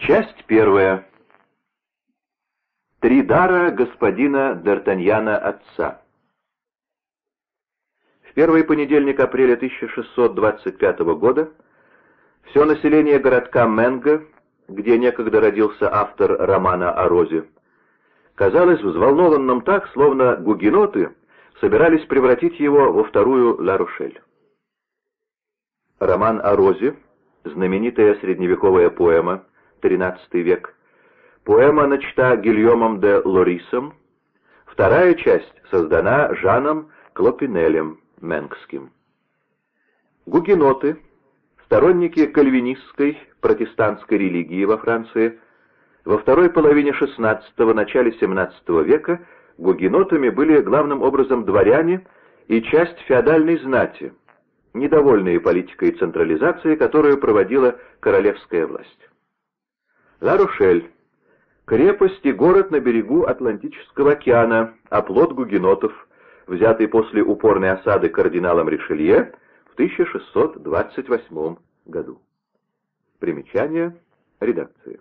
Часть первая. Три дара господина Д'Артаньяна отца. В первый понедельник апреля 1625 года все население городка Менго, где некогда родился автор романа о Розе, казалось взволнованным так, словно гугеноты собирались превратить его во вторую Ла-Рушель. Роман о Розе, знаменитая средневековая поэма, XIII век, поэма начата Гильомом де Лорисом, вторая часть создана Жаном Клопинелем Менгским. Гугеноты, сторонники кальвинистской протестантской религии во Франции, во второй половине XVI – начале XVII века гугенотами были главным образом дворяне и часть феодальной знати, недовольные политикой централизации, которую проводила королевская власть. Ла-Рошель – крепость и город на берегу Атлантического океана, оплот гугенотов, взятый после упорной осады кардиналом Ришелье в 1628 году. Примечание редакции.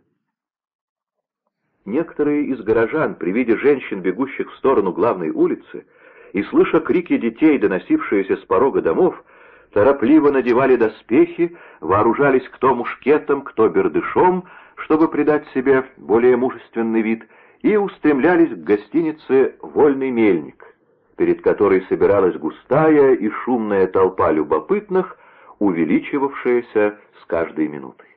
Некоторые из горожан при виде женщин, бегущих в сторону главной улицы, и слыша крики детей, доносившиеся с порога домов, торопливо надевали доспехи, вооружались кто мушкетом, кто бердышом, чтобы придать себе более мужественный вид, и устремлялись к гостинице «Вольный мельник», перед которой собиралась густая и шумная толпа любопытных, увеличивавшаяся с каждой минутой.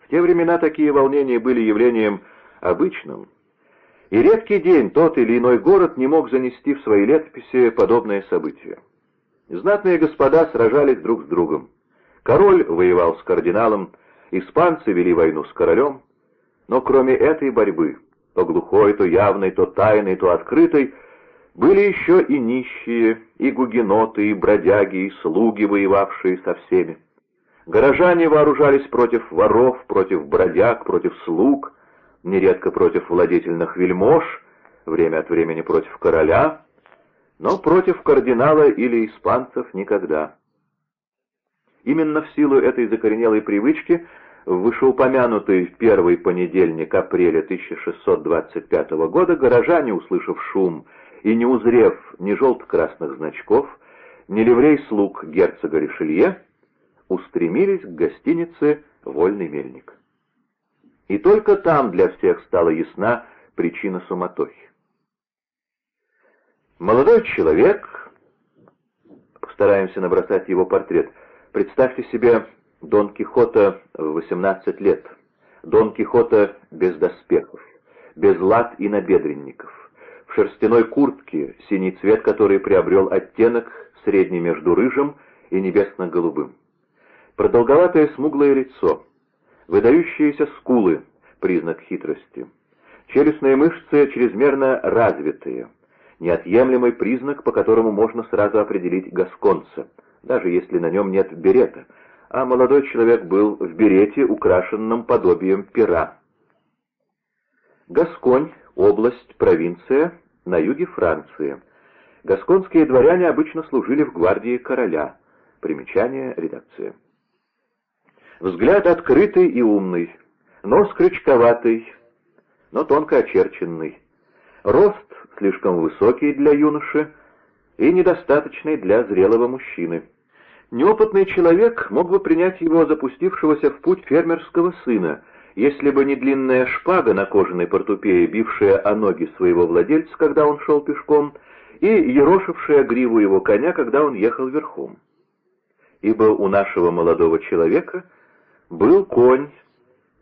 В те времена такие волнения были явлением обычным, и редкий день тот или иной город не мог занести в свои летописи подобное событие. Знатные господа сражались друг с другом. Король воевал с кардиналом, испанцы вели войну с королем, но кроме этой борьбы, то глухой, то явной, то тайной, то открытой, были еще и нищие, и гугеноты, и бродяги, и слуги, воевавшие со всеми. Горожане вооружались против воров, против бродяг, против слуг, нередко против владетельных вельмож, время от времени против короля, но против кардинала или испанцев никогда. Именно в силу этой закоренелой привычки в вышеупомянутый первый понедельник апреля 1625 года горожане, услышав шум и не узрев ни желто-красных значков, ни ливрей слуг герцога Ришелье, устремились к гостинице «Вольный мельник». И только там для всех стала ясна причина суматохи. Молодой человек, постараемся набросать его портрет, представьте себе Дон Кихота в 18 лет, Дон Кихота без доспехов, без лад и набедренников, в шерстяной куртке, синий цвет которой приобрел оттенок средний между рыжим и небесно-голубым. Продолговатое смуглое лицо, выдающиеся скулы, признак хитрости, челюстные мышцы чрезмерно развитые, неотъемлемый признак, по которому можно сразу определить гасконца, даже если на нем нет берета, а молодой человек был в берете, украшенном подобием пера. Гасконь — область, провинция на юге Франции. Гасконские дворяне обычно служили в гвардии короля. Примечание редакции. Взгляд открытый и умный, нос крючковатый, но тонко очерченный. Рост слишком высокий для юноши и недостаточный для зрелого мужчины. Неопытный человек мог бы принять его запустившегося в путь фермерского сына, если бы не длинная шпага на кожаной портупее, бившая о ноги своего владельца, когда он шел пешком, и ерошившая гриву его коня, когда он ехал верхом. Ибо у нашего молодого человека был конь,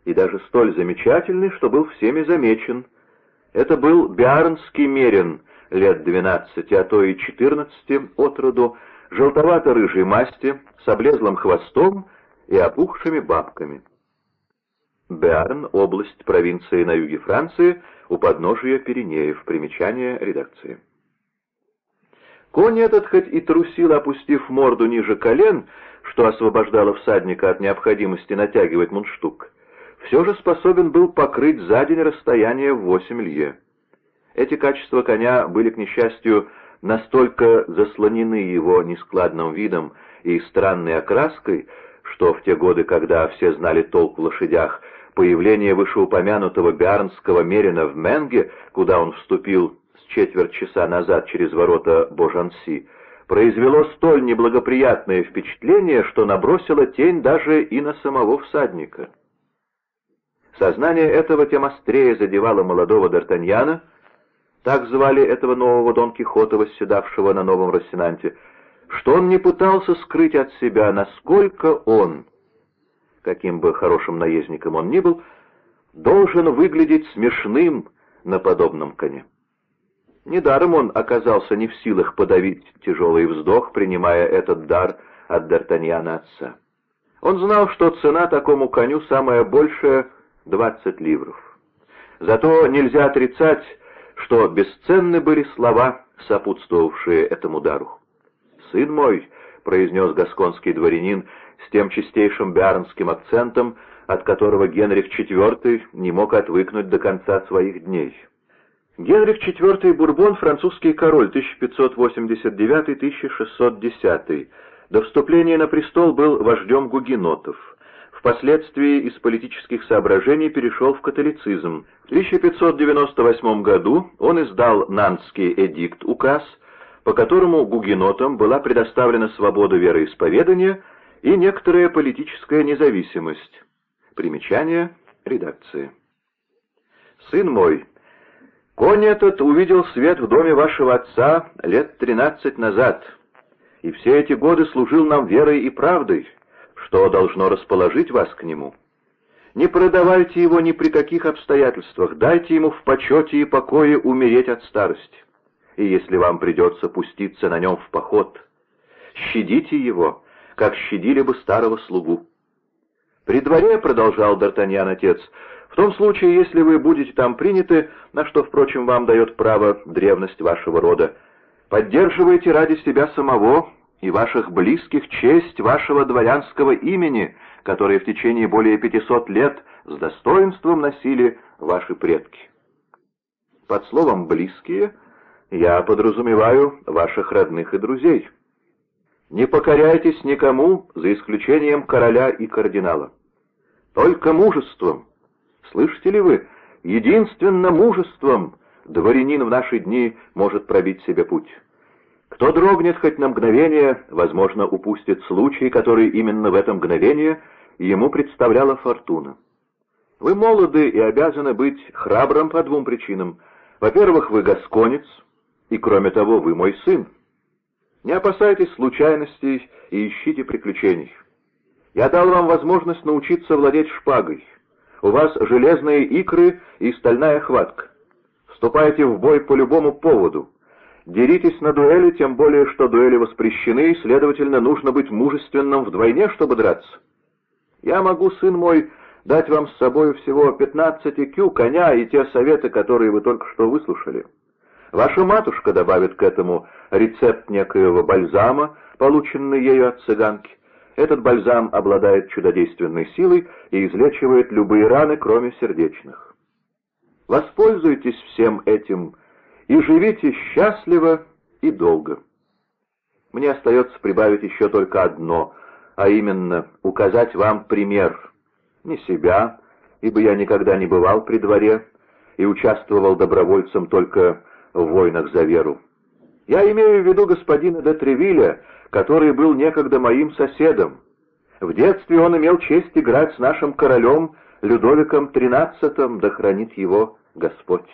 и даже столь замечательный, что был всеми замечен — это был биарнский мерин, лет двенадцати, а то и четырнадцати от роду, желтовато-рыжей масти, с облезлым хвостом и опухшими бабками. Биарн — область провинции на юге Франции, у подножия Пиренеев. Примечание редакции. Конь этот хоть и трусил, опустив морду ниже колен, что освобождало всадника от необходимости натягивать мундштук, все же способен был покрыть за день расстояние в восемь лье. Эти качества коня были, к несчастью, настолько заслонены его нескладным видом и странной окраской, что в те годы, когда все знали толк в лошадях, появление вышеупомянутого Биарнского Мерина в Менге, куда он вступил с четверть часа назад через ворота Божанси, произвело столь неблагоприятное впечатление, что набросило тень даже и на самого всадника. Сознание этого тем острее задевало молодого Д'Артаньяна, так звали этого нового Дон Кихота, восседавшего на новом Рассенанте, что он не пытался скрыть от себя, насколько он, каким бы хорошим наездником он ни был, должен выглядеть смешным на подобном коне. Недаром он оказался не в силах подавить тяжелый вздох, принимая этот дар от Д'Артаньяна отца. Он знал, что цена такому коню самая большая — двадцать ливров. Зато нельзя отрицать, что бесценны были слова, сопутствовавшие этому дару. «Сын мой», — произнес гасконский дворянин с тем чистейшим биарнским акцентом, от которого Генрих IV не мог отвыкнуть до конца своих дней. Генрих IV Бурбон, французский король, 1589-1610, до вступления на престол был вождем гугенотов. Впоследствии из политических соображений перешел в католицизм. В 1598 году он издал Нантский эдикт, указ, по которому гугенотам была предоставлена свобода вероисповедания и некоторая политическая независимость. Примечание редакции. «Сын мой», Конь этот увидел свет в доме вашего отца лет тринадцать назад, и все эти годы служил нам верой и правдой, что должно расположить вас к нему. Не продавайте его ни при каких обстоятельствах, дайте ему в почете и покое умереть от старости. И если вам придется пуститься на нем в поход, щадите его, как щадили бы старого слугу. При дворе, — продолжал Д'Артаньян отец, — в том случае, если вы будете там приняты, на что, впрочем, вам дает право древность вашего рода, поддерживайте ради себя самого и ваших близких честь вашего дворянского имени, которое в течение более 500 лет с достоинством носили ваши предки. Под словом «близкие» я подразумеваю ваших родных и друзей. Не покоряйтесь никому, за исключением короля и кардинала. Только мужеством, Слышите ли вы? Единственно мужеством дворянин в наши дни может пробить себе путь. Кто дрогнет хоть на мгновение, возможно, упустит случай, который именно в это мгновение ему представляла фортуна. Вы молоды и обязаны быть храбрым по двум причинам. Во-первых, вы гасконец, и, кроме того, вы мой сын. Не опасайтесь случайностей и ищите приключений. Я дал вам возможность научиться владеть шпагой. У вас железные икры и стальная хватка. Вступайте в бой по любому поводу. Деритесь на дуэли, тем более, что дуэли воспрещены, и, следовательно, нужно быть мужественным вдвойне, чтобы драться. Я могу, сын мой, дать вам с собой всего пятнадцать кю, коня и те советы, которые вы только что выслушали. Ваша матушка добавит к этому рецепт некоего бальзама, полученный ею от цыганки. Этот бальзам обладает чудодейственной силой и излечивает любые раны, кроме сердечных. Воспользуйтесь всем этим и живите счастливо и долго. Мне остается прибавить еще только одно, а именно указать вам пример. Не себя, ибо я никогда не бывал при дворе и участвовал добровольцем только в войнах за веру. Я имею в виду господина де Тревиля, который был некогда моим соседом. В детстве он имел честь играть с нашим королем Людовиком XIII, да хранит его Господь.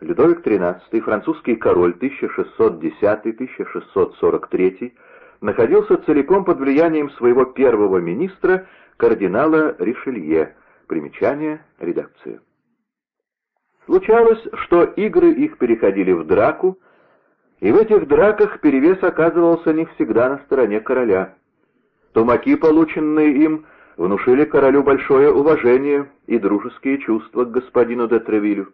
Людовик XIII, французский король 1610-1643, находился целиком под влиянием своего первого министра, кардинала Ришелье. Примечание редакции. Случалось, что игры их переходили в драку, и в этих драках перевес оказывался не всегда на стороне короля. Тумаки, полученные им, внушили королю большое уважение и дружеские чувства к господину де Тревилю.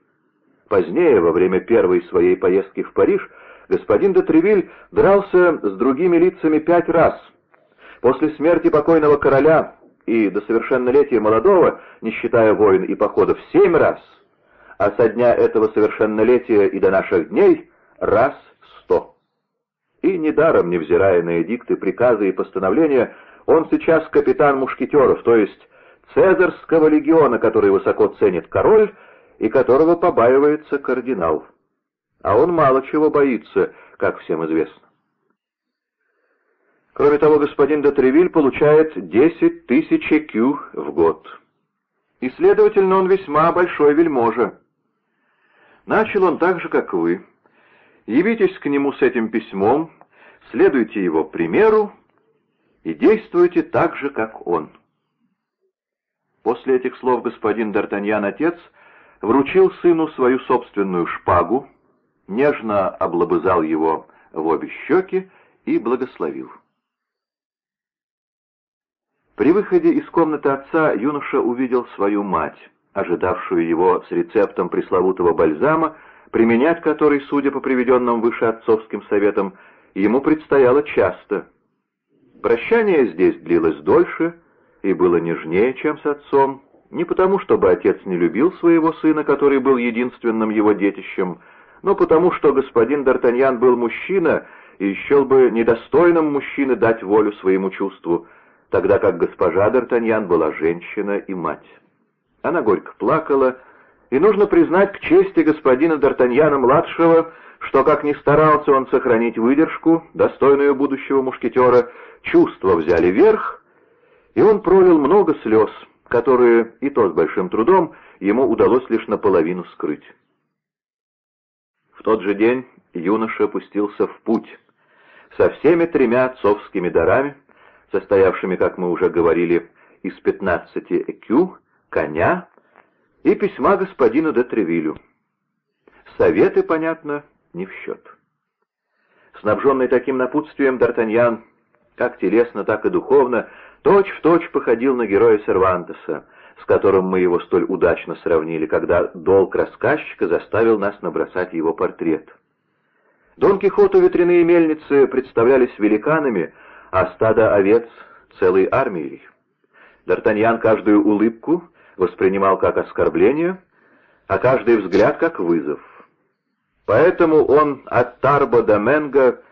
Позднее, во время первой своей поездки в Париж, господин де Тревиль дрался с другими лицами пять раз. После смерти покойного короля и до совершеннолетия молодого, не считая войн и походов, семь раз, а со дня этого совершеннолетия и до наших дней раз и недаром, невзирая на эдикты, приказы и постановления, Он сейчас капитан мушкетеров, то есть Цезарского легиона, который высоко ценит король и которого побаивается кардинал. А он мало чего боится, как всем известно. Кроме того, господин де получает 10 тысяч ЭКЮ в год. И, следовательно, он весьма большой вельможа. Начал он так же, как вы. Явитесь к нему с этим письмом, следуйте его примеру и действуйте так же, как он. После этих слов господин Д'Артаньян, отец, вручил сыну свою собственную шпагу, нежно облобызал его в обе щеки и благословил. При выходе из комнаты отца юноша увидел свою мать, ожидавшую его с рецептом пресловутого бальзама, применять который, судя по приведенным выше отцовским советам, ему предстояло часто. Прощание здесь длилось дольше и было нежнее, чем с отцом, не потому, чтобы отец не любил своего сына, который был единственным его детищем, но потому, что господин Д'Артаньян был мужчина и счел бы недостойным мужчины дать волю своему чувству, тогда как госпожа Д'Артаньян была женщина и мать. Она горько плакала, и нужно признать к чести господина Д'Артаньяна-младшего, что, как ни старался он сохранить выдержку, достойную будущего мушкетера, чувства взяли верх, и он пролил много слез, которые, и то с большим трудом, ему удалось лишь наполовину скрыть. В тот же день юноша пустился в путь со всеми тремя отцовскими дарами, состоявшими, как мы уже говорили, из пятнадцати экю, коня и письма господину де Тревилю. Советы, понятно, не в счет. Снабженный таким напутствием, Д'Артаньян, как телесно, так и духовно, точь-в-точь точь походил на героя Сервантеса, с которым мы его столь удачно сравнили, когда долг рассказчика заставил нас набросать его портрет. Дон Кихоту ветряные мельницы представлялись великанами, а стадо овец — целой армией. Д'Артаньян каждую улыбку воспринимал как оскорбление, а каждый взгляд как вызов. Поэтому он от Тарбо до Менго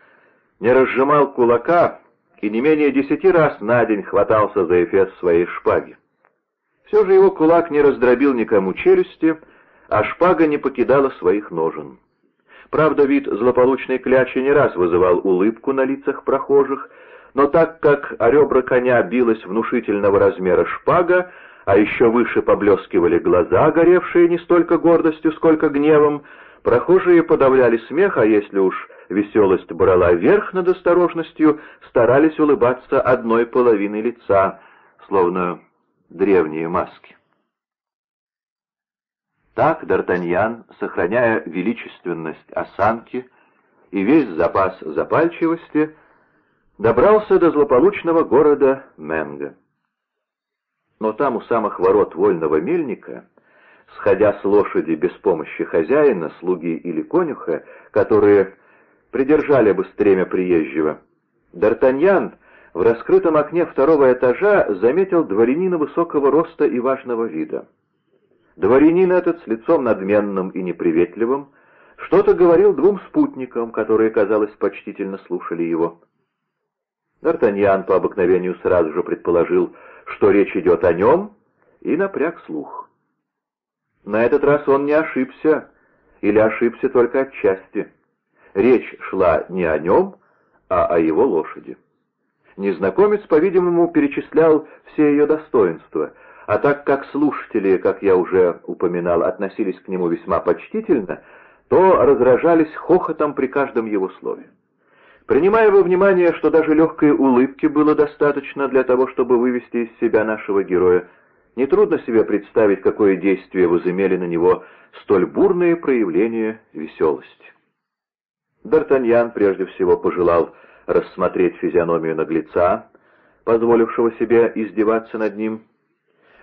не разжимал кулака и не менее десяти раз на день хватался за эфес своей шпаги. Все же его кулак не раздробил никому челюсти, а шпага не покидала своих ножен. Правда, вид злополучной клячи не раз вызывал улыбку на лицах прохожих, но так как о ребра коня билась внушительного размера шпага, а еще выше поблескивали глаза, горевшие не столько гордостью, сколько гневом, прохожие подавляли смех, а если уж веселость брала верх над осторожностью, старались улыбаться одной половиной лица, словно древние маски. Так Д'Артаньян, сохраняя величественность осанки и весь запас запальчивости, добрался до злополучного города Менго. Но там у самых ворот вольного мельника, сходя с лошади без помощи хозяина, слуги или конюха, которые придержали бы стремя приезжего, Д'Артаньян в раскрытом окне второго этажа заметил дворянина высокого роста и важного вида. Дворянин этот с лицом надменным и неприветливым что-то говорил двум спутникам, которые, казалось, почтительно слушали его. Д'Артаньян по обыкновению сразу же предположил, что речь идет о нем, и напряг слух. На этот раз он не ошибся, или ошибся только отчасти. Речь шла не о нем, а о его лошади. Незнакомец, по-видимому, перечислял все ее достоинства, а так как слушатели, как я уже упоминал, относились к нему весьма почтительно, то разражались хохотом при каждом его слове. Принимая во внимание, что даже легкой улыбки было достаточно для того, чтобы вывести из себя нашего героя, нетрудно себе представить, какое действие возымели на него столь бурные проявления веселости. Д'Артаньян прежде всего пожелал рассмотреть физиономию наглеца, позволившего себе издеваться над ним.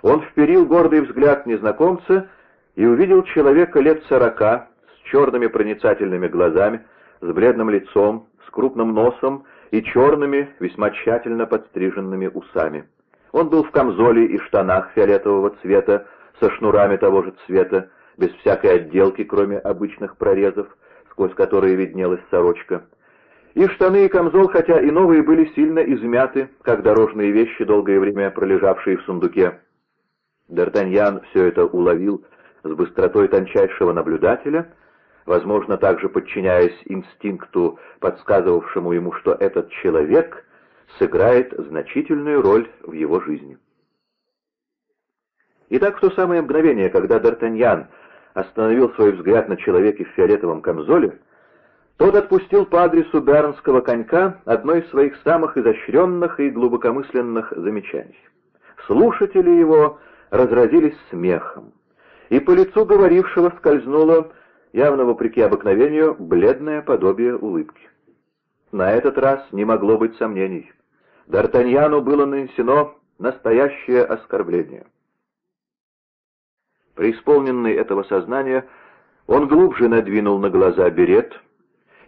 Он вперил гордый взгляд незнакомца и увидел человека лет сорока, с черными проницательными глазами, с бледным лицом, с крупным носом и черными, весьма тщательно подстриженными усами. Он был в камзоле и штанах фиолетового цвета, со шнурами того же цвета, без всякой отделки, кроме обычных прорезов, сквозь которые виднелась сорочка. И штаны и камзол, хотя и новые, были сильно измяты, как дорожные вещи, долгое время пролежавшие в сундуке. Д'Артаньян все это уловил с быстротой тончайшего наблюдателя, возможно, также подчиняясь инстинкту, подсказывавшему ему, что этот человек сыграет значительную роль в его жизни. Итак, в то самое мгновение, когда Д'Артаньян остановил свой взгляд на человеке в фиолетовом камзоле, тот отпустил по адресу бернского конька одно из своих самых изощренных и глубокомысленных замечаний. Слушатели его разразились смехом, и по лицу говорившего скользнуло, явно вопреки обыкновению, бледное подобие улыбки. На этот раз не могло быть сомнений. Д'Артаньяну было нанесено настоящее оскорбление. Преисполненный этого сознания, он глубже надвинул на глаза берет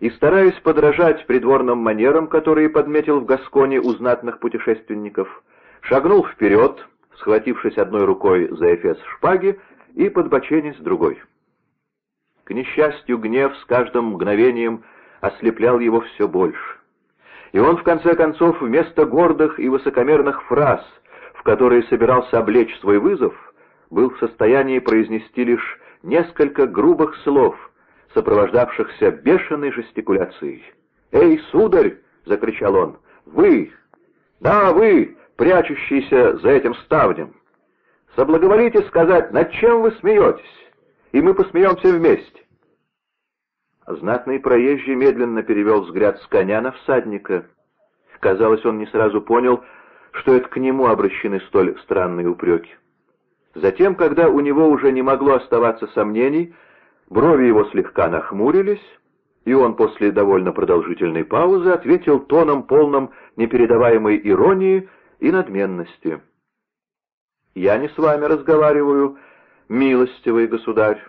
и, стараясь подражать придворным манерам, которые подметил в Гасконе у знатных путешественников, шагнул вперед, схватившись одной рукой за эфес шпаги и подбоченясь другой. К несчастью, гнев с каждым мгновением ослеплял его все больше. И он, в конце концов, вместо гордых и высокомерных фраз, в которые собирался облечь свой вызов, был в состоянии произнести лишь несколько грубых слов, сопровождавшихся бешеной жестикуляцией. «Эй, сударь!» — закричал он. «Вы! Да, вы, прячущийся за этим ставнем! Соблаговолите сказать, над чем вы смеетесь, и мы посмеемся вместе!» Знатный проезжий медленно перевел взгляд с коня на всадника. Казалось, он не сразу понял, что это к нему обращены столь странные упреки. Затем, когда у него уже не могло оставаться сомнений, брови его слегка нахмурились, и он после довольно продолжительной паузы ответил тоном полным непередаваемой иронии и надменности. «Я не с вами разговариваю, милостивый государь,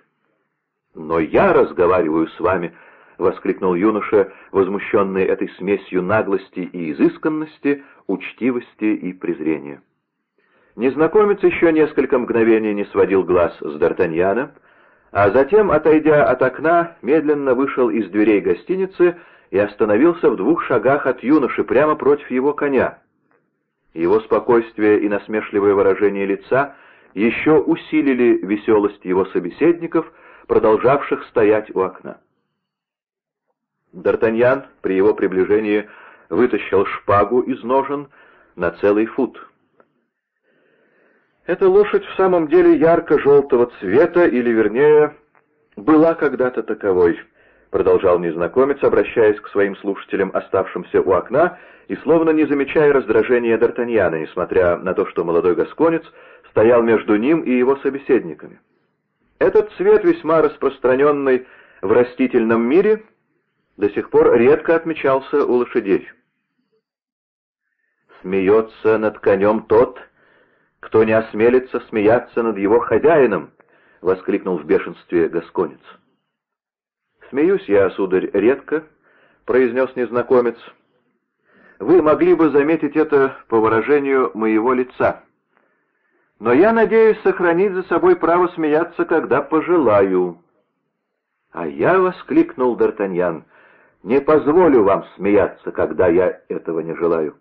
но я разговариваю с вами», — воскликнул юноша, возмущенный этой смесью наглости и изысканности, учтивости и презрения. Незнакомец еще несколько мгновений не сводил глаз с Д'Артаньяна, а затем, отойдя от окна, медленно вышел из дверей гостиницы и остановился в двух шагах от юноши, прямо против его коня. Его спокойствие и насмешливое выражение лица еще усилили веселость его собеседников, продолжавших стоять у окна. Д'Артаньян при его приближении вытащил шпагу из ножен на целый фут — эта лошадь в самом деле ярко-желтого цвета, или, вернее, была когда-то таковой, продолжал незнакомец, обращаясь к своим слушателям, оставшимся у окна, и словно не замечая раздражения Д'Артаньяна, несмотря на то, что молодой гасконец стоял между ним и его собеседниками. Этот цвет, весьма распространенный в растительном мире, до сих пор редко отмечался у лошадей. «Смеется над конем тот, кто не осмелится смеяться над его хозяином!» — воскликнул в бешенстве Гасконец. «Смеюсь я, сударь, редко», — произнес незнакомец. «Вы могли бы заметить это по выражению моего лица. Но я надеюсь сохранить за собой право смеяться, когда пожелаю». «А я», — воскликнул Д'Артаньян, — «не позволю вам смеяться, когда я этого не желаю».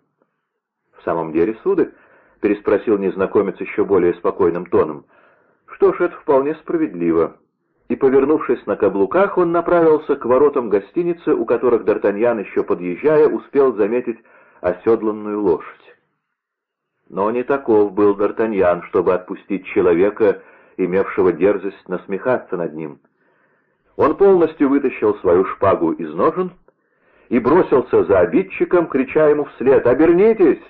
«В самом деле, сударь, — переспросил незнакомец еще более спокойным тоном. «Что ж, это вполне справедливо». И, повернувшись на каблуках, он направился к воротам гостиницы, у которых Д'Артаньян, еще подъезжая, успел заметить оседланную лошадь. Но не таков был Д'Артаньян, чтобы отпустить человека, имевшего дерзость насмехаться над ним. Он полностью вытащил свою шпагу из ножен и бросился за обидчиком, крича ему вслед «Обернитесь!»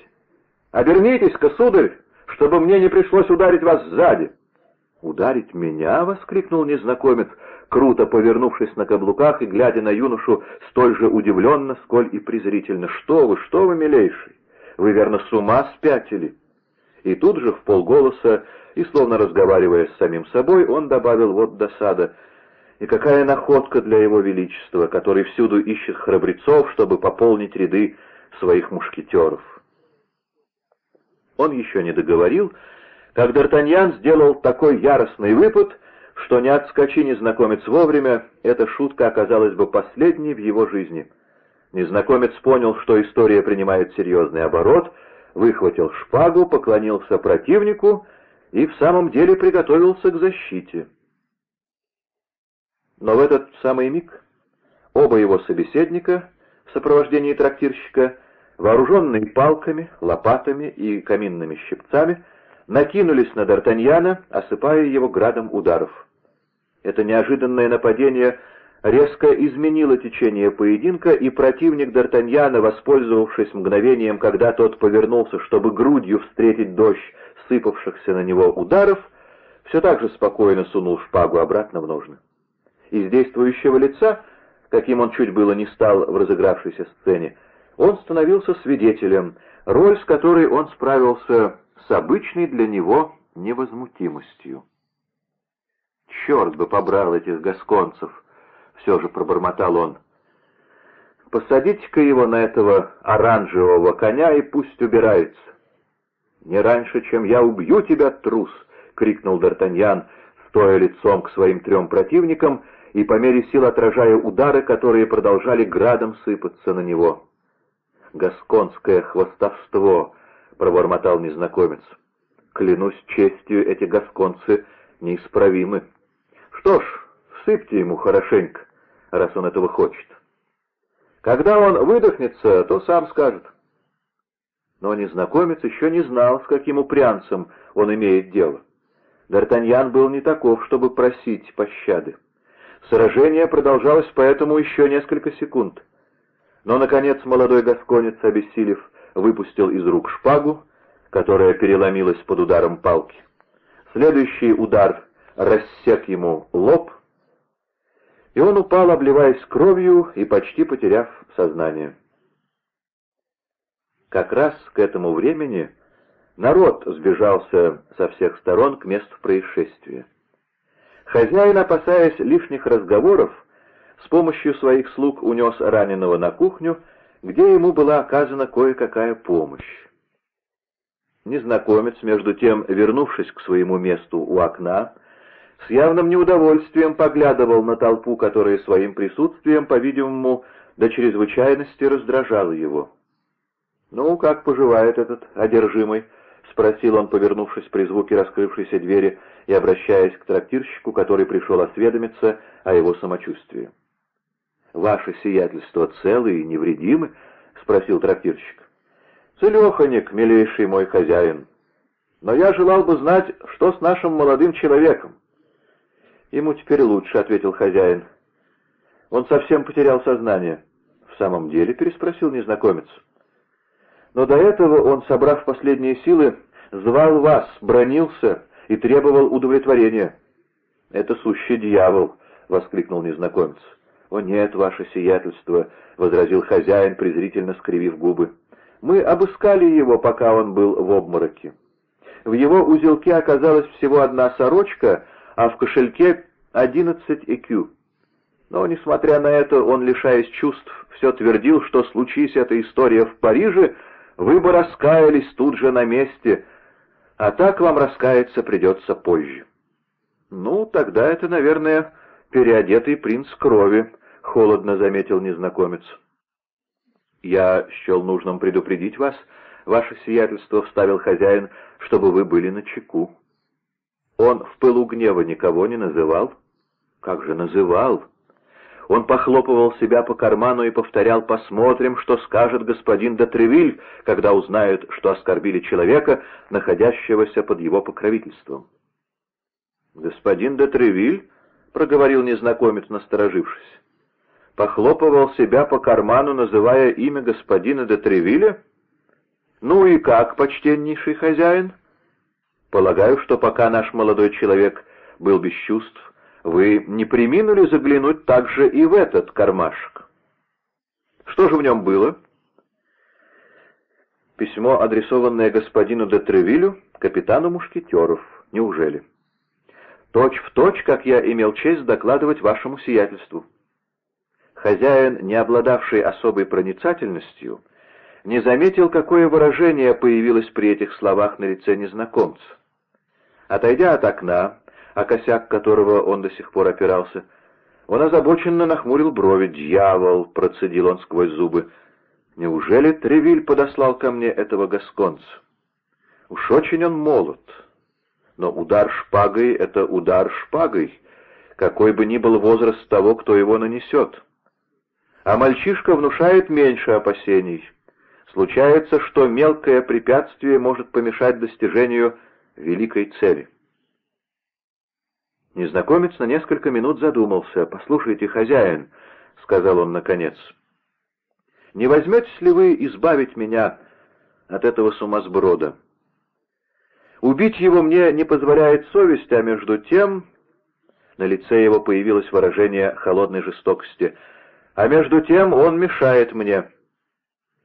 «Обернитесь-ка, сударь, чтобы мне не пришлось ударить вас сзади!» «Ударить меня?» — воскликнул незнакомец, круто повернувшись на каблуках и глядя на юношу столь же удивленно, сколь и презрительно. «Что вы, что вы, милейший? Вы, верно, с ума спятили?» И тут же в полголоса, и словно разговаривая с самим собой, он добавил вот досада. «И какая находка для его величества, который всюду ищет храбрецов, чтобы пополнить ряды своих мушкетеров!» Он еще не договорил, как Д'Артаньян сделал такой яростный выпад, что не отскочи незнакомец вовремя, эта шутка оказалась бы последней в его жизни. Незнакомец понял, что история принимает серьезный оборот, выхватил шпагу, поклонился противнику и в самом деле приготовился к защите. Но в этот самый миг оба его собеседника в сопровождении трактирщика, вооруженные палками, лопатами и каминными щипцами, накинулись на Д'Артаньяна, осыпая его градом ударов. Это неожиданное нападение резко изменило течение поединка, и противник Д'Артаньяна, воспользовавшись мгновением, когда тот повернулся, чтобы грудью встретить дождь сыпавшихся на него ударов, все так же спокойно сунул шпагу обратно в ножны. Из действующего лица, каким он чуть было не стал в разыгравшейся сцене, он становился свидетелем, роль с которой он справился с обычной для него невозмутимостью. «Черт бы побрал этих гасконцев!» — все же пробормотал он. «Посадите-ка его на этого оранжевого коня и пусть убирается». «Не раньше, чем я убью тебя, трус!» — крикнул Д'Артаньян, стоя лицом к своим трем противникам и по мере сил отражая удары, которые продолжали градом сыпаться на него. «Гасконское хвостовство!» — пробормотал незнакомец. «Клянусь честью, эти гасконцы неисправимы. Что ж, всыпьте ему хорошенько, раз он этого хочет. Когда он выдохнется, то сам скажет». Но незнакомец еще не знал, с каким упрямцем он имеет дело. Д'Артаньян был не таков, чтобы просить пощады. Сражение продолжалось поэтому еще несколько секунд. Но, наконец, молодой гасконец, обессилев, выпустил из рук шпагу, которая переломилась под ударом палки. Следующий удар рассек ему лоб, и он упал, обливаясь кровью и почти потеряв сознание. Как раз к этому времени народ сбежался со всех сторон к месту происшествия. Хозяин, опасаясь лишних разговоров, с помощью своих слуг унес раненого на кухню, где ему была оказана кое-какая помощь. Незнакомец, между тем, вернувшись к своему месту у окна, с явным неудовольствием поглядывал на толпу, которая своим присутствием, по-видимому, до чрезвычайности раздражала его. «Ну, как поживает этот одержимый?» — спросил он, повернувшись при звуке раскрывшейся двери и обращаясь к трактирщику, который пришел осведомиться о его самочувствии. «Ваше сиятельство целы и невредимы?» — спросил трактирщик. «Целеханик, милейший мой хозяин. Но я желал бы знать, что с нашим молодым человеком». «Ему теперь лучше», — ответил хозяин. «Он совсем потерял сознание». «В самом деле?» — переспросил незнакомец. Но до этого он, собрав последние силы, звал вас, бронился и требовал удовлетворения. «Это сущий дьявол!» — воскликнул незнакомец. «О нет, ваше сиятельство!» — возразил хозяин, презрительно скривив губы. «Мы обыскали его, пока он был в обмороке. В его узелке оказалась всего одна сорочка, а в кошельке одиннадцать ЭКЮ. Но, несмотря на это, он, лишаясь чувств, все твердил, что случись эта история в Париже, вы бы раскаялись тут же на месте, а так вам раскаяться придется позже. Ну, тогда это, наверное, переодетый принц крови, — холодно заметил незнакомец. Я счел нужным предупредить вас, ваше сиятельство, — вставил хозяин, — чтобы вы были на чеку. Он в пылу гнева никого не называл? Как же называл? Он похлопывал себя по карману и повторял «Посмотрим, что скажет господин Дотревиль, когда узнает, что оскорбили человека, находящегося под его покровительством». «Господин Дотревиль?» — проговорил незнакомец, насторожившись. «Похлопывал себя по карману, называя имя господина Дотревиля? Ну и как, почтеннейший хозяин?» «Полагаю, что пока наш молодой человек был без чувств, вы не приминули заглянуть также и в этот кармашек. Что же в нем было? Письмо, адресованное господину де Тревилю, капитану Мушкетеров. Неужели? Точь в точь, как я имел честь докладывать вашему сиятельству. Хозяин, не обладавший особой проницательностью, не заметил, какое выражение появилось при этих словах на лице незнакомца. Отойдя от окна, о косяк которого он до сих пор опирался, Он озабоченно нахмурил брови. «Дьявол!» — процедил он сквозь зубы. «Неужели Тревиль подослал ко мне этого гасконца? Уж очень он молод. Но удар шпагой — это удар шпагой, какой бы ни был возраст того, кто его нанесет. А мальчишка внушает меньше опасений. Случается, что мелкое препятствие может помешать достижению великой цели». Незнакомец на несколько минут задумался. «Послушайте, хозяин», — сказал он наконец, — «не возьметесь ли вы избавить меня от этого сумасброда? Убить его мне не позволяет совесть, а между тем...» На лице его появилось выражение холодной жестокости. «А между тем он мешает мне.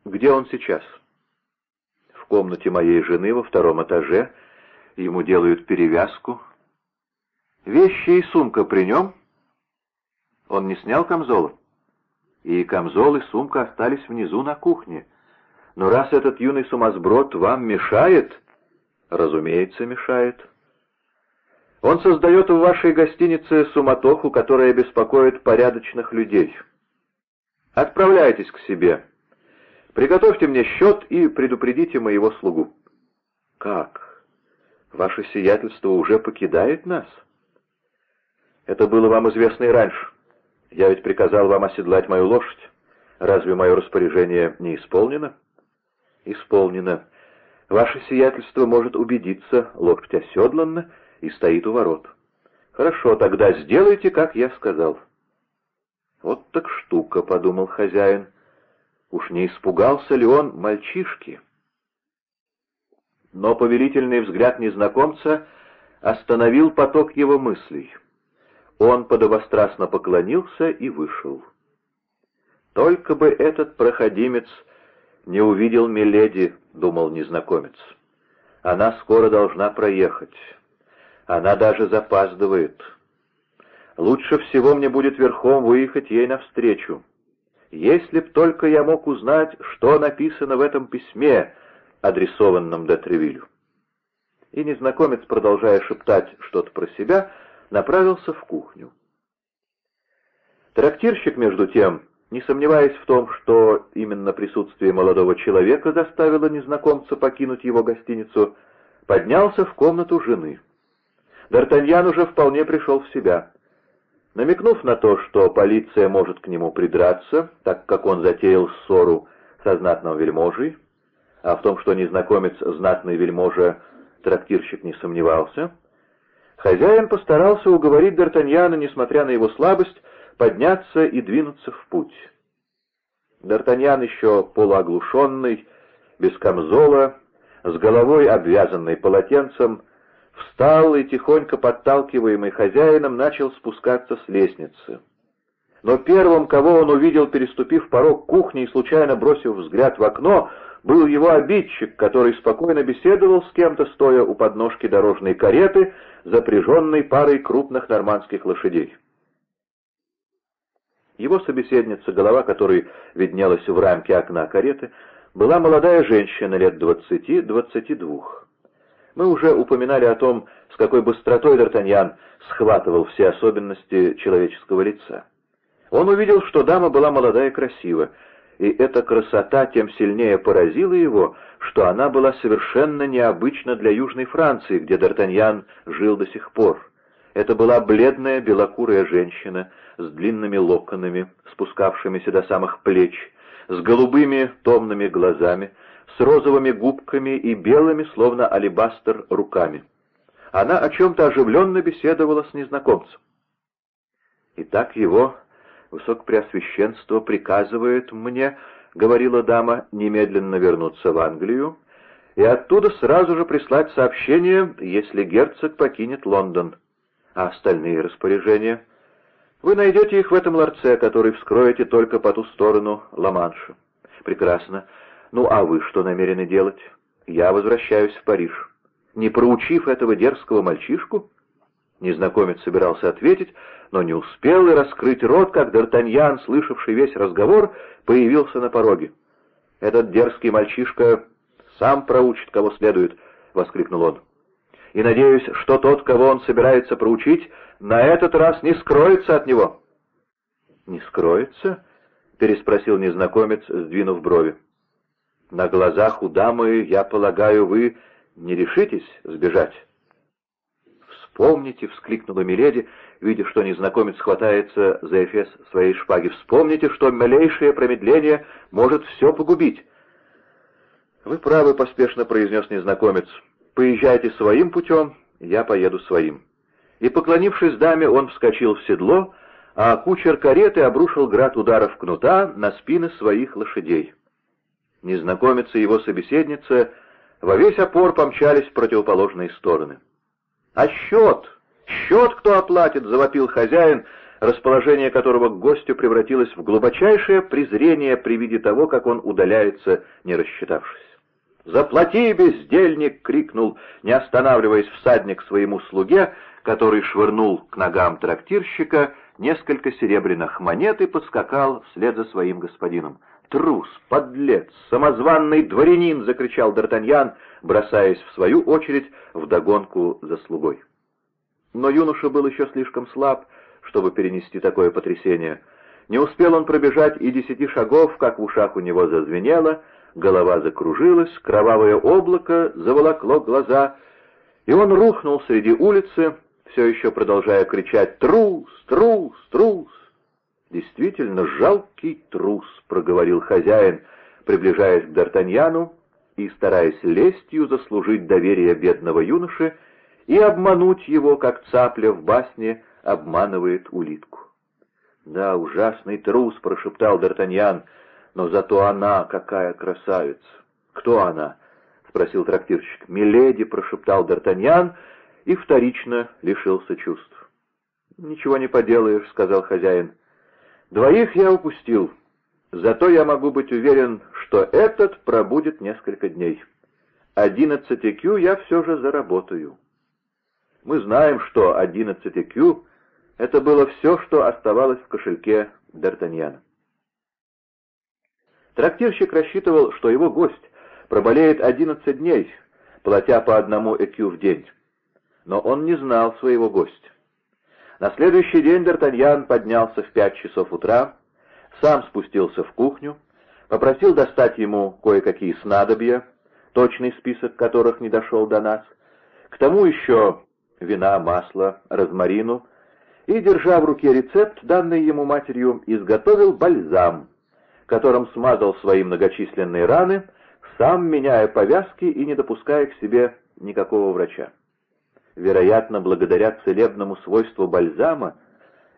Где он сейчас?» «В комнате моей жены во втором этаже. Ему делают перевязку». Вещи и сумка при нем? Он не снял камзола? И камзол и сумка остались внизу на кухне. Но раз этот юный сумасброд вам мешает, разумеется, мешает. Он создает в вашей гостинице суматоху, которая беспокоит порядочных людей. Отправляйтесь к себе. Приготовьте мне счет и предупредите моего слугу. Как? Ваше сиятельство уже покидает нас? — это было вам известно и раньше. Я ведь приказал вам оседлать мою лошадь. Разве мое распоряжение не исполнено? Исполнено. Ваше сиятельство может убедиться, лошадь оседлана и стоит у ворот. Хорошо, тогда сделайте, как я сказал. Вот так штука, — подумал хозяин. Уж не испугался ли он мальчишки? Но повелительный взгляд незнакомца остановил поток его мыслей. Он подобострастно поклонился и вышел. «Только бы этот проходимец не увидел Миледи», — думал незнакомец. «Она скоро должна проехать. Она даже запаздывает. Лучше всего мне будет верхом выехать ей навстречу. Если б только я мог узнать, что написано в этом письме, адресованном Детревилю». И незнакомец, продолжая шептать что-то про себя, — направился в кухню. Трактирщик, между тем, не сомневаясь в том, что именно присутствие молодого человека заставило незнакомца покинуть его гостиницу, поднялся в комнату жены. Д'Артаньян уже вполне пришел в себя. Намекнув на то, что полиция может к нему придраться, так как он затеял ссору со знатным вельможей, а в том, что незнакомец знатный вельможа, трактирщик не сомневался, Хозяин постарался уговорить Д'Артаньяна, несмотря на его слабость, подняться и двинуться в путь. Д'Артаньян еще полуоглушенный, без камзола, с головой обвязанной полотенцем, встал и, тихонько подталкиваемый хозяином, начал спускаться с лестницы. Но первым, кого он увидел, переступив порог кухни и случайно бросив взгляд в окно, был его обидчик, который спокойно беседовал с кем-то, стоя у подножки дорожной кареты, запряженной парой крупных нормандских лошадей. Его собеседница, голова которой виднелась в рамке окна кареты, была молодая женщина лет двадцати-двадцати двух. Мы уже упоминали о том, с какой быстротой Д'Артаньян схватывал все особенности человеческого лица. Он увидел, что дама была молодая и красива, и эта красота тем сильнее поразила его, что она была совершенно необычна для Южной Франции, где Д'Артаньян жил до сих пор. Это была бледная белокурая женщина с длинными локонами, спускавшимися до самых плеч, с голубыми томными глазами, с розовыми губками и белыми, словно алебастр, руками. Она о чем-то оживленно беседовала с незнакомцем. Итак, его Высокопреосвященство приказывает мне, — говорила дама, — немедленно вернуться в Англию и оттуда сразу же прислать сообщение, если герцог покинет Лондон. А остальные распоряжения? Вы найдете их в этом ларце, который вскроете только по ту сторону Ла-Манша. Прекрасно. Ну, а вы что намерены делать? Я возвращаюсь в Париж. Не проучив этого дерзкого мальчишку? Незнакомец собирался ответить, но не успел и раскрыть рот, как Д'Артаньян, слышавший весь разговор, появился на пороге. «Этот дерзкий мальчишка сам проучит, кого следует», — воскликнул он. «И надеюсь, что тот, кого он собирается проучить, на этот раз не скроется от него». «Не скроется?» — переспросил незнакомец, сдвинув брови. «На глазах у дамы, я полагаю, вы не решитесь сбежать?» «Вспомните!» — вскликнула Миледи, видя, что незнакомец хватается за эфес своей шпаги. «Вспомните, что малейшее промедление может все погубить!» «Вы правы», — поспешно произнес незнакомец. «Поезжайте своим путем, я поеду своим». И, поклонившись даме, он вскочил в седло, а кучер кареты обрушил град ударов кнута на спины своих лошадей. Незнакомец и его собеседница во весь опор помчались в противоположные стороны. «А счет? Счет кто оплатит?» — завопил хозяин, расположение которого к гостю превратилось в глубочайшее презрение при виде того, как он удаляется, не рассчитавшись. «Заплати, бездельник!» — крикнул, не останавливаясь всадник своему слуге, который швырнул к ногам трактирщика несколько серебряных монет и подскакал вслед за своим господином. «Трус, подлец, самозванный дворянин!» — закричал Д'Артаньян, бросаясь в свою очередь в догонку за слугой. Но юноша был еще слишком слаб, чтобы перенести такое потрясение. Не успел он пробежать и десяти шагов, как в ушах у него зазвенело, голова закружилась, кровавое облако заволокло глаза, и он рухнул среди улицы, все еще продолжая кричать «Трус! Трус! Трус!». «Действительно, жалкий трус», — проговорил хозяин, приближаясь к Д'Артаньяну и стараясь лестью заслужить доверие бедного юноши и обмануть его, как цапля в басне обманывает улитку. «Да, ужасный трус», — прошептал Д'Артаньян, — «но зато она какая красавица!» «Кто она?» — спросил трактирщик. «Миледи», — прошептал Д'Артаньян, — и вторично лишился чувств. «Ничего не поделаешь», — сказал хозяин. «Двоих я упустил, зато я могу быть уверен, что этот пробудет несколько дней. Одиннадцать ЭКЮ я все же заработаю». Мы знаем, что одиннадцать ЭКЮ — это было все, что оставалось в кошельке Д'Артаньяна. Трактирщик рассчитывал, что его гость проболеет одиннадцать дней, платя по одному ЭКЮ в день но он не знал своего гостя. На следующий день Д'Артаньян поднялся в пять часов утра, сам спустился в кухню, попросил достать ему кое-какие снадобья, точный список которых не дошел до нас, к тому еще вина, масло, розмарину, и, держа в руке рецепт, данный ему матерью, изготовил бальзам, которым смазал свои многочисленные раны, сам меняя повязки и не допуская к себе никакого врача вероятно, благодаря целебному свойству бальзама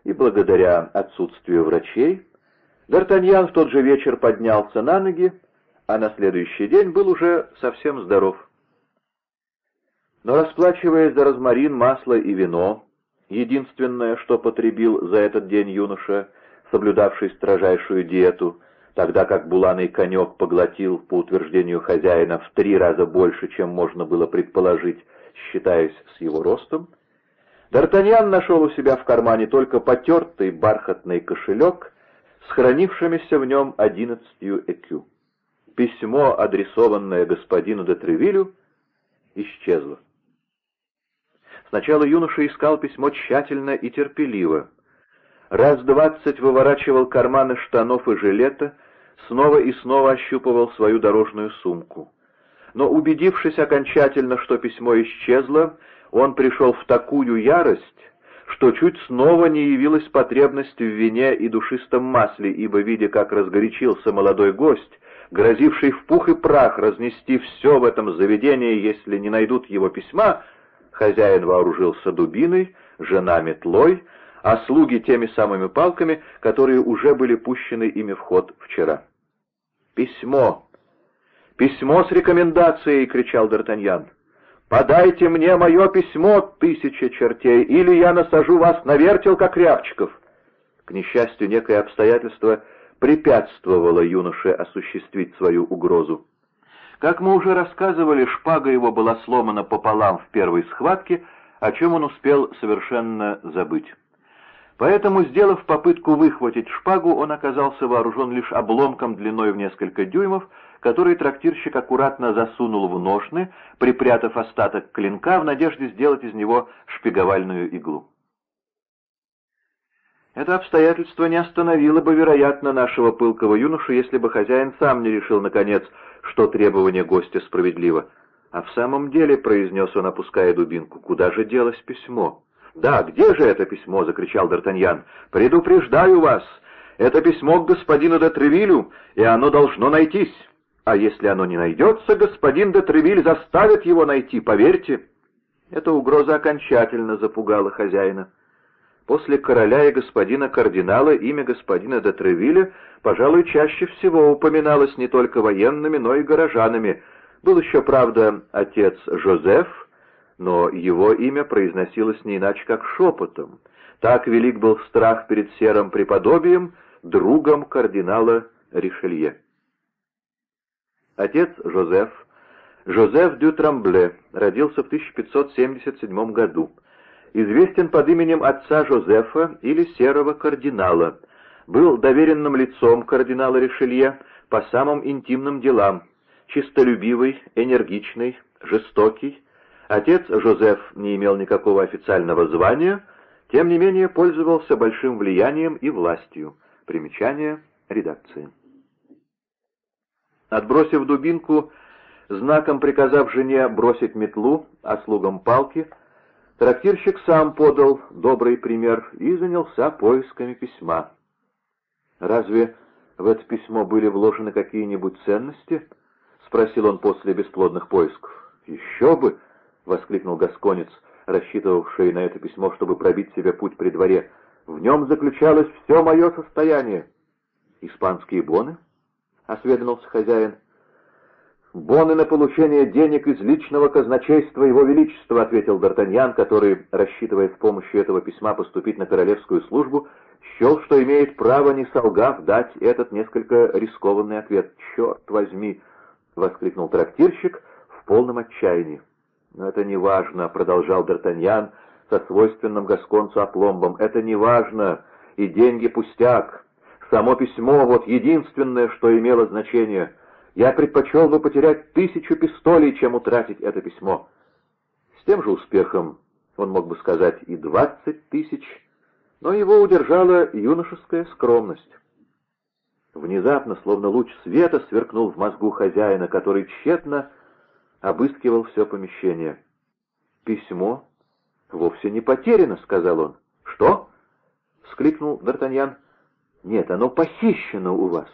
и благодаря отсутствию врачей, Д'Артаньян в тот же вечер поднялся на ноги, а на следующий день был уже совсем здоров. Но расплачиваясь за розмарин, масло и вино, единственное, что потребил за этот день юноша, соблюдавший строжайшую диету, тогда как буланый конек поглотил, по утверждению хозяина, в три раза больше, чем можно было предположить, считаясь с его ростом, Д'Артаньян нашел у себя в кармане только потертый бархатный кошелек с хранившимися в нем одиннадцатью экю. Письмо, адресованное господину де Тревилю, исчезло. Сначала юноша искал письмо тщательно и терпеливо. Раз двадцать выворачивал карманы штанов и жилета, снова и снова ощупывал свою дорожную сумку. Но, убедившись окончательно, что письмо исчезло, он пришел в такую ярость, что чуть снова не явилась потребность в вине и душистом масле, ибо, видя, как разгорячился молодой гость, грозивший в пух и прах разнести все в этом заведении, если не найдут его письма, хозяин вооружился дубиной, жена метлой, а слуги теми самыми палками, которые уже были пущены ими в ход вчера. «Письмо!» «Письмо с рекомендацией!» — кричал Д'Артаньян. «Подайте мне мое письмо, тысяча чертей, или я насажу вас на вертел, как рябчиков!» К несчастью, некое обстоятельство препятствовало юноше осуществить свою угрозу. Как мы уже рассказывали, шпага его была сломана пополам в первой схватке, о чем он успел совершенно забыть. Поэтому, сделав попытку выхватить шпагу, он оказался вооружен лишь обломком длиной в несколько дюймов, который трактирщик аккуратно засунул в ножны, припрятав остаток клинка в надежде сделать из него шпиговальную иглу. Это обстоятельство не остановило бы, вероятно, нашего пылкого юношу, если бы хозяин сам не решил, наконец, что требование гостя справедливо. А в самом деле, — произнес он, опуская дубинку, — куда же делось письмо? «Да, где же это письмо?» — закричал Д'Артаньян. «Предупреждаю вас! Это письмо к господину де Тревилю, и оно должно найтись. А если оно не найдется, господин де Тревиль заставит его найти, поверьте». Эта угроза окончательно запугала хозяина. После короля и господина кардинала имя господина де Тревиля, пожалуй, чаще всего упоминалось не только военными, но и горожанами. Был еще, правда, отец Жозеф, но его имя произносилось не иначе, как шепотом. Так велик был страх перед серым преподобием, другом кардинала Ришелье. Отец Жозеф, Жозеф дю Трамбле, родился в 1577 году известен под именем отца Жозефа или Серого кардинала, был доверенным лицом кардинала Ришелье по самым интимным делам, чистолюбивый, энергичный, жестокий. Отец Жозеф не имел никакого официального звания, тем не менее пользовался большим влиянием и властью. Примечание редакции. Отбросив дубинку, знаком приказав жене бросить метлу, а слугам палки — Трактирщик сам подал добрый пример и занялся поисками письма. «Разве в это письмо были вложены какие-нибудь ценности?» — спросил он после бесплодных поисков. «Еще бы!» — воскликнул Гасконец, рассчитывавший на это письмо, чтобы пробить себе путь при дворе. «В нем заключалось все мое состояние». «Испанские боны?» — осведомился хозяин. «Боны на получение денег из личного казначейства Его Величества», — ответил Д'Артаньян, который, рассчитывая с помощью этого письма поступить на королевскую службу, счел, что имеет право, не солгав, дать этот несколько рискованный ответ. «Черт возьми!» — воскликнул трактирщик в полном отчаянии. «Но это не важно», — продолжал Д'Артаньян со свойственным гасконцу опломбом. «Это не важно, и деньги пустяк. Само письмо — вот единственное, что имело значение». Я предпочел бы потерять тысячу пистолей, чем утратить это письмо. С тем же успехом он мог бы сказать и двадцать тысяч, но его удержала юношеская скромность. Внезапно, словно луч света, сверкнул в мозгу хозяина, который тщетно обыскивал все помещение. «Письмо вовсе не потеряно», — сказал он. «Что?» — вскликнул Д'Артаньян. «Нет, оно похищено у вас».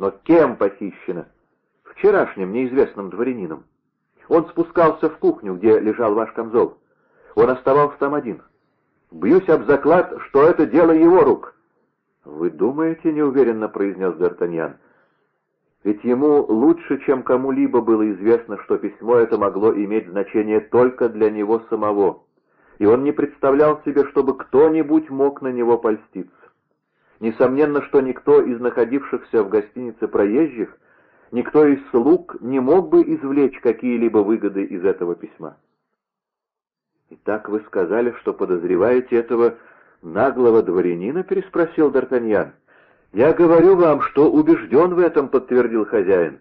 Но кем похищено? Вчерашним неизвестным дворянином. Он спускался в кухню, где лежал ваш камзол. Он оставался там один. Бьюсь об заклад, что это дело его рук. «Вы думаете?» — неуверенно произнес Д'Артаньян. Ведь ему лучше, чем кому-либо было известно, что письмо это могло иметь значение только для него самого, и он не представлял себе, чтобы кто-нибудь мог на него польститься. Несомненно, что никто из находившихся в гостинице проезжих, никто из слуг не мог бы извлечь какие-либо выгоды из этого письма. «Итак вы сказали, что подозреваете этого наглого дворянина?» — переспросил Д'Артаньян. «Я говорю вам, что убежден в этом», — подтвердил хозяин.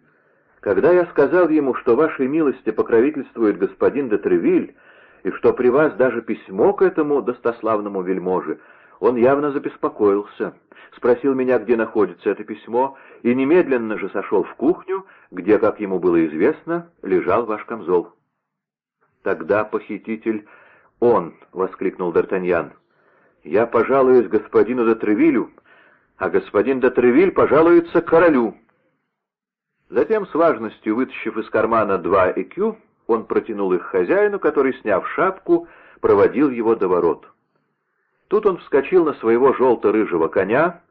«Когда я сказал ему, что вашей милости покровительствует господин де Тревиль, и что при вас даже письмо к этому достославному вельможе, он явно забеспокоился, спросил меня, где находится это письмо, и немедленно же сошел в кухню, где, как ему было известно, лежал ваш камзол. «Тогда похититель он!» — воскликнул Д'Артаньян. «Я пожалуюсь господину де Тревилю, а господин де Тревиль пожалуется королю». Затем, с важностью вытащив из кармана два ЭКЮ, он протянул их хозяину, который, сняв шапку, проводил его до ворот. Тут он вскочил на своего желто-рыжего коня,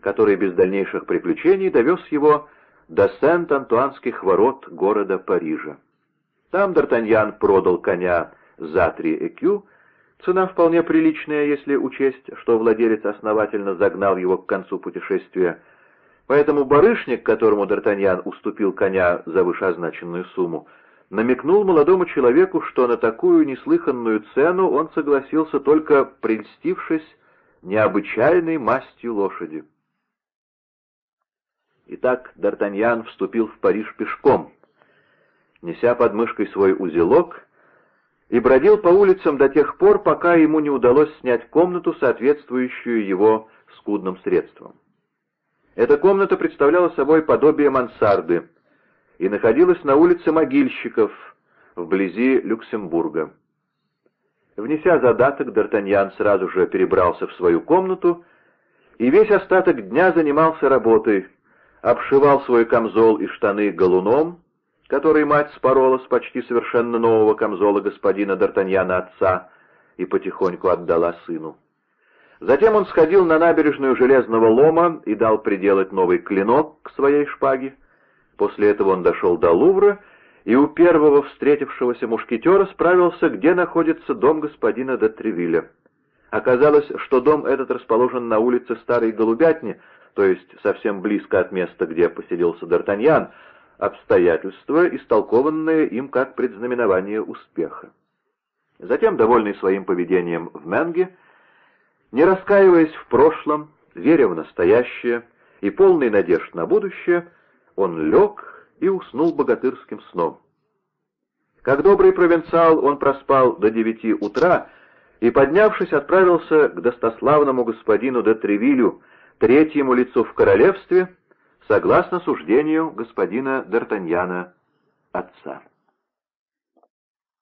который без дальнейших приключений довез его до Сент-Антуанских ворот города Парижа. Там Д'Артаньян продал коня за три экю, цена вполне приличная, если учесть, что владелец основательно загнал его к концу путешествия. Поэтому барышник, которому Д'Артаньян уступил коня за вышеозначенную сумму, намекнул молодому человеку, что на такую неслыханную цену он согласился только прельстившись необычайной мастью лошади. Итак, Д'Артаньян вступил в Париж пешком, неся под мышкой свой узелок и бродил по улицам до тех пор, пока ему не удалось снять комнату, соответствующую его скудным средствам. Эта комната представляла собой подобие мансарды и находилась на улице Могильщиков, вблизи Люксембурга. Внеся задаток, Д'Артаньян сразу же перебрался в свою комнату и весь остаток дня занимался работой, обшивал свой камзол и штаны галуном, который мать спорола с почти совершенно нового камзола господина Д'Артаньяна отца и потихоньку отдала сыну. Затем он сходил на набережную Железного Лома и дал приделать новый клинок к своей шпаге. После этого он дошел до Лувра и у первого встретившегося мушкетера справился, где находится дом господина де. Оказалось, что дом этот расположен на улице Старой Голубятни, то есть совсем близко от места, где поселился Д'Артаньян, обстоятельства, истолкованные им как предзнаменование успеха. Затем, довольный своим поведением в Менге, не раскаиваясь в прошлом, веря в настоящее и полный надежд на будущее, он лег и уснул богатырским сном. Как добрый провинциал он проспал до девяти утра и, поднявшись, отправился к достославному господину де Тревилю, третьему лицу в королевстве, согласно суждению господина Д'Артаньяна, отца.